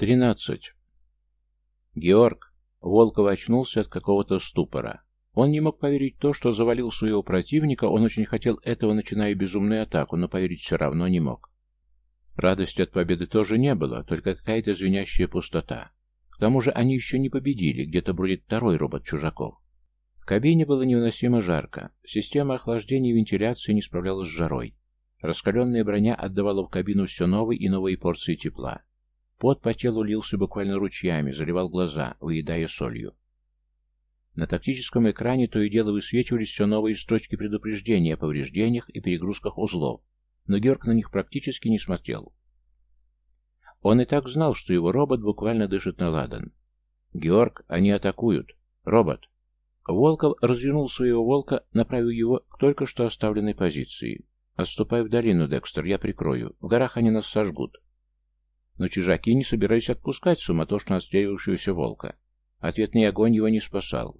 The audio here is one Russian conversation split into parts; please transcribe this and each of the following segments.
Тринадцать. Георг. Волков очнулся от какого-то ступора. Он не мог поверить в то, что завалил своего противника, он очень хотел этого, начиная безумную атаку, но поверить все равно не мог. Радости от победы тоже не было, только какая-то звенящая пустота. К тому же они еще не победили, где-то бродит второй робот чужаков. В кабине было невыносимо жарко. Система охлаждения и вентиляции не справлялась с жарой. Раскаленная броня отдавала в кабину все новые и новые порции тепла. Пот по телу лился буквально ручьями, заливал глаза, выедая солью. На тактическом экране то и дело высвечивались все новые строчки предупреждения о повреждениях и перегрузках узлов, но Георг на них практически не смотрел. Он и так знал, что его робот буквально дышит на ладан. «Георг, они атакуют! Робот!» Волков развернул своего волка, направив его к только что оставленной позиции. «Отступай в долину, Декстер, я прикрою. В горах они нас сожгут». Но чужаки не собирались отпускать суматошно отстреливавшегося волка. Ответный огонь его не спасал.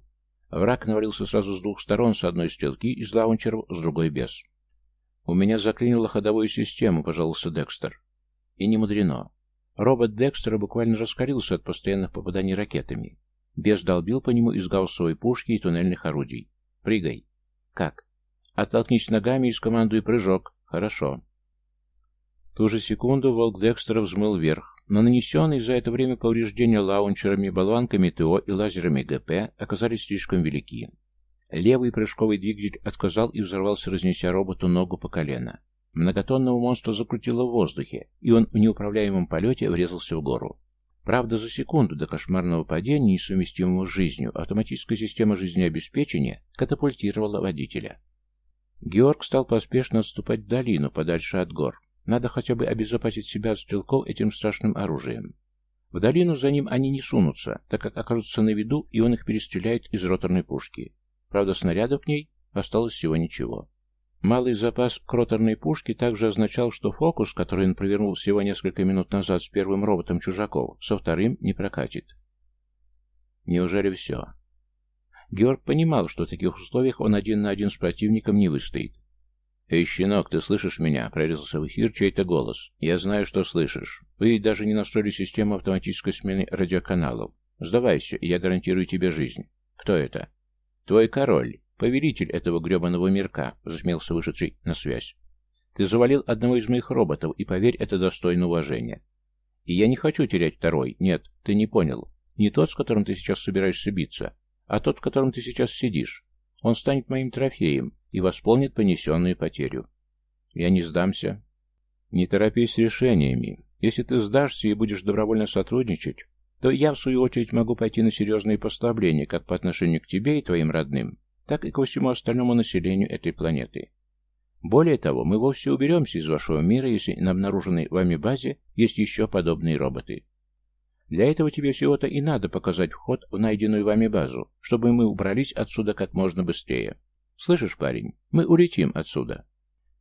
Враг навалился сразу с двух сторон, с одной стрелки из лаунчеров, с другой без. «У меня заклинило ходовую систему», — пожалуйста, Декстер. И не мудрено. Робот Декстера буквально раскалился от постоянных попаданий ракетами. Бес долбил по нему из гауссовой пушки и туннельных орудий. «Прыгай». «Как?» «Оттолкнись ногами и скомандуй прыжок». «Хорошо». В ту же секунду волк Декстера взмыл вверх, но нанесенные за это время повреждения лаунчерами, болванками ТО и лазерами ГП оказались слишком велики. Левый прыжковый двигатель отказал и взорвался, разнеся роботу ногу по колено. Многотонного монстра закрутило в воздухе, и он в неуправляемом полете врезался в гору. Правда, за секунду до кошмарного падения, несовместимого с жизнью, автоматическая система жизнеобеспечения катапультировала водителя. Георг стал поспешно отступать в долину, подальше от гор. Надо хотя бы обезопасить себя от стрелков этим страшным оружием. В долину за ним они не сунутся, так как окажутся на виду, и он их перестреляет из роторной пушки. Правда, снарядов к ней осталось всего ничего. Малый запас кроторной пушки также означал, что фокус, который он провернул всего несколько минут назад с первым роботом чужаков, со вторым не прокатит. Неужели все? Георг понимал, что в таких условиях он один на один с противником не выстоит. «Эй, щенок, ты слышишь меня?» — прорезался в эфир чей-то голос. «Я знаю, что слышишь. Вы даже не настроили систему автоматической смены радиоканалов. Сдавайся, и я гарантирую тебе жизнь. Кто это?» «Твой король, повелитель этого гребаного мирка», — засмеялся вышедший на связь. «Ты завалил одного из моих роботов, и поверь, это достойно уважения. И я не хочу терять второй. Нет, ты не понял. Не тот, с которым ты сейчас собираешься биться, а тот, в котором ты сейчас сидишь. Он станет моим трофеем, и восполнит понесенную потерю. Я не сдамся. Не торопись с решениями. Если ты сдашься и будешь добровольно сотрудничать, то я, в свою очередь, могу пойти на серьезные послабления как по отношению к тебе и твоим родным, так и ко всему остальному населению этой планеты. Более того, мы вовсе уберемся из вашего мира, если на обнаруженной вами базе есть еще подобные роботы. Для этого тебе всего-то и надо показать вход в найденную вами базу, чтобы мы убрались отсюда как можно быстрее. «Слышишь, парень, мы улетим отсюда».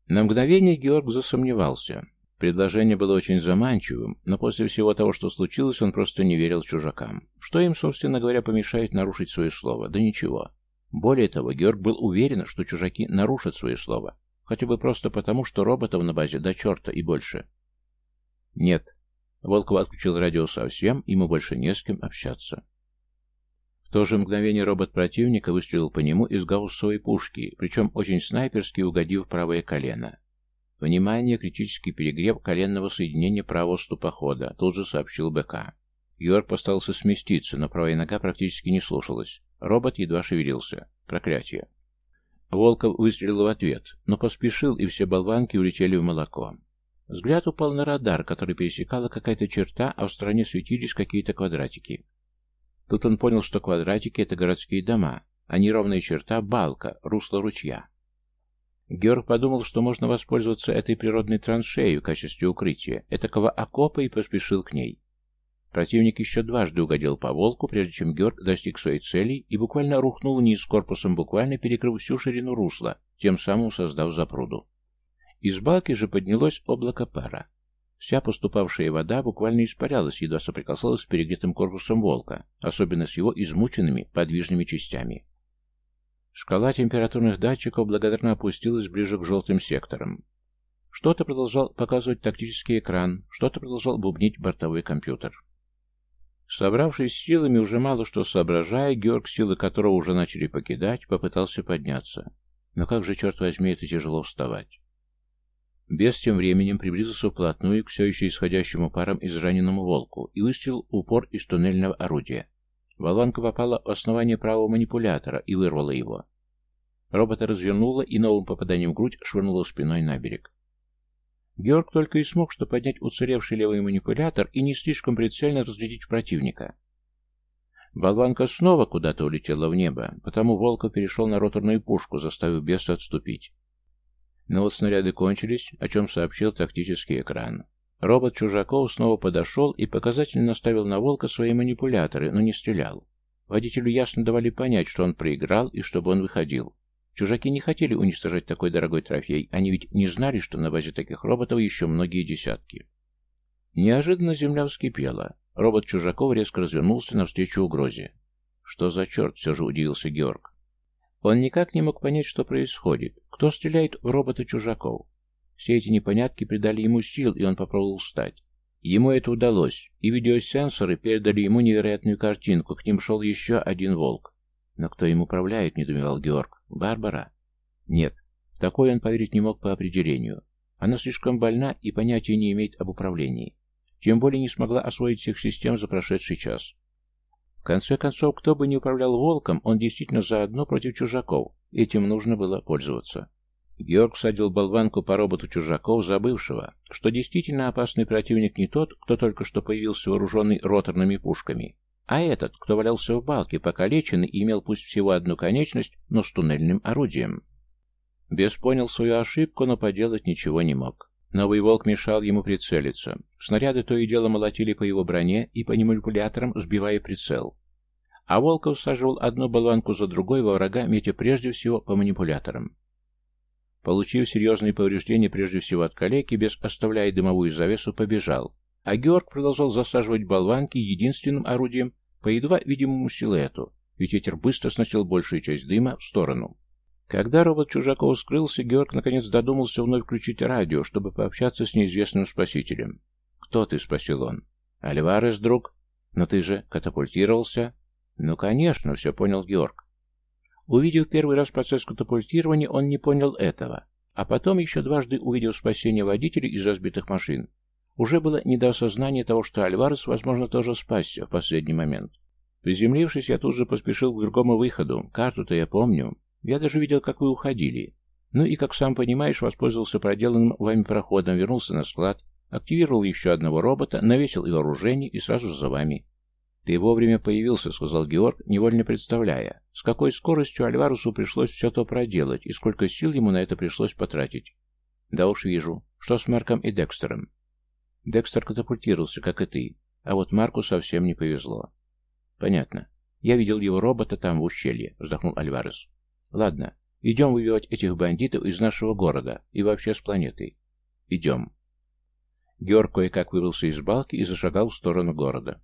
На мгновение Георг засомневался. Предложение было очень заманчивым, но после всего того, что случилось, он просто не верил чужакам. Что им, собственно говоря, помешает нарушить свое слово? Да ничего. Более того, Георг был уверен, что чужаки нарушат свое слово. Хотя бы просто потому, что роботов на базе до черта и больше. Нет. Волков отключил радио совсем, ему больше не с кем общаться. В то же мгновение робот противника выстрелил по нему из гауссовой пушки, причем очень снайперски угодив правое колено. Внимание, критический перегрев коленного соединения правого ступохода, тут же сообщил БК. Йорк постарался сместиться, но правая нога практически не слушалась. Робот едва шевелился. Проклятие. Волков выстрелил в ответ, но поспешил, и все болванки улетели в молоко. Взгляд упал на радар, который пересекала какая-то черта, а в стороне светились какие-то квадратики. Тут он понял, что квадратики — это городские дома, а неровная черта — балка, русло ручья. Георг подумал, что можно воспользоваться этой природной траншеей в качестве укрытия, этакого окопа, и поспешил к ней. Противник еще дважды угодил по волку, прежде чем Георг достиг своей цели и буквально рухнул вниз корпусом, буквально перекрыв всю ширину русла, тем самым создав запруду. Из балки же поднялось облако пара. Вся поступавшая вода буквально испарялась, едва соприкасалась с перегретым корпусом волка, особенно с его измученными подвижными частями. Шкала температурных датчиков благодарно опустилась ближе к желтым секторам. Что-то продолжал показывать тактический экран, что-то продолжал бубнить бортовой компьютер. Собравшись силами, уже мало что соображая, Георг, силы которого уже начали покидать, попытался подняться. Но как же, черт возьми, это тяжело вставать. Бес тем временем приблизился вплотную к все еще исходящему парам израненному волку и выстрелил упор из туннельного орудия. Болванка попала в основание правого манипулятора и вырвала его. Робота развернула и новым попаданием в грудь швырнула спиной на берег. Георг только и смог что поднять уцелевший левый манипулятор и не слишком прицельно разглядеть противника. Болванка снова куда-то улетела в небо, потому Волков перешел на роторную пушку, заставив беса отступить. Но вот снаряды кончились, о чем сообщил тактический экран. Робот Чужаков снова подошел и показательно наставил на Волка свои манипуляторы, но не стрелял. Водителю ясно давали понять, что он проиграл и чтобы он выходил. Чужаки не хотели уничтожать такой дорогой трофей, они ведь не знали, что на базе таких роботов еще многие десятки. Неожиданно земля вскипела. Робот Чужаков резко развернулся навстречу угрозе. «Что за черт?» — все же удивился Георг. Он никак не мог понять, что происходит. Кто стреляет в робота Чужаков? Все эти непонятки придали ему сил, и он попробовал встать. Ему это удалось, и видеосенсоры передали ему невероятную картинку. К ним шел еще один волк. Но кто им управляет, недоумевал Георг. Барбара? Нет, в такое он поверить не мог по определению. Она слишком больна и понятия не имеет об управлении. Тем более не смогла освоить всех систем за прошедший час. В конце концов, кто бы ни управлял волком, он действительно заодно против чужаков. Этим нужно было пользоваться. Георг садил болванку по роботу чужаков, забывшего, что действительно опасный противник не тот, кто только что появился вооруженный роторными пушками, а этот, кто валялся в балке, покалеченный и имел пусть всего одну конечность, но с туннельным орудием. Бес понял свою ошибку, но поделать ничего не мог. Новый волк мешал ему прицелиться. Снаряды то и дело молотили по его броне и по манипуляторам, сбивая прицел. А Волков саживал одну болванку за другой во врага, метя прежде всего по манипуляторам. Получив серьезные повреждения прежде всего от калеки, без оставляя дымовую завесу, побежал. А Георг продолжал засаживать болванки единственным орудием по едва видимому силуэту, ведь ветер быстро сносил большую часть дыма в сторону. Когда робот Чужаков скрылся, Георг наконец додумался вновь включить радио, чтобы пообщаться с неизвестным спасителем. «Кто ты?» — спросил он. «Альварес, друг? Но ты же катапультировался?» «Ну, конечно», — все понял Георг. Увидев первый раз процесс катапультирования, он не понял этого, а потом еще дважды увидев спасение водителей из разбитых машин. Уже было не до осознания того, что Альварес, возможно, тоже спасся в последний момент. Приземлившись, я тут же поспешил к другому выходу. Карту-то я помню. Я даже видел, как вы уходили. Ну и, как сам понимаешь, воспользовался проделанным вами проходом, вернулся на склад, активировал еще одного робота, навесил и вооружение и сразу за вами. «Ты вовремя появился», — сказал Георг, невольно представляя, с какой скоростью Альварусу пришлось все то проделать и сколько сил ему на это пришлось потратить. «Да уж вижу. Что с Марком и Декстером?» Декстер катапультировался, как и ты, а вот Марку совсем не повезло. «Понятно. Я видел его робота там, в ущелье», — вздохнул Альварес. «Ладно, идем выбивать этих бандитов из нашего города и вообще с планеты. Идем». Георг кое-как выбрался из балки и зашагал в сторону города.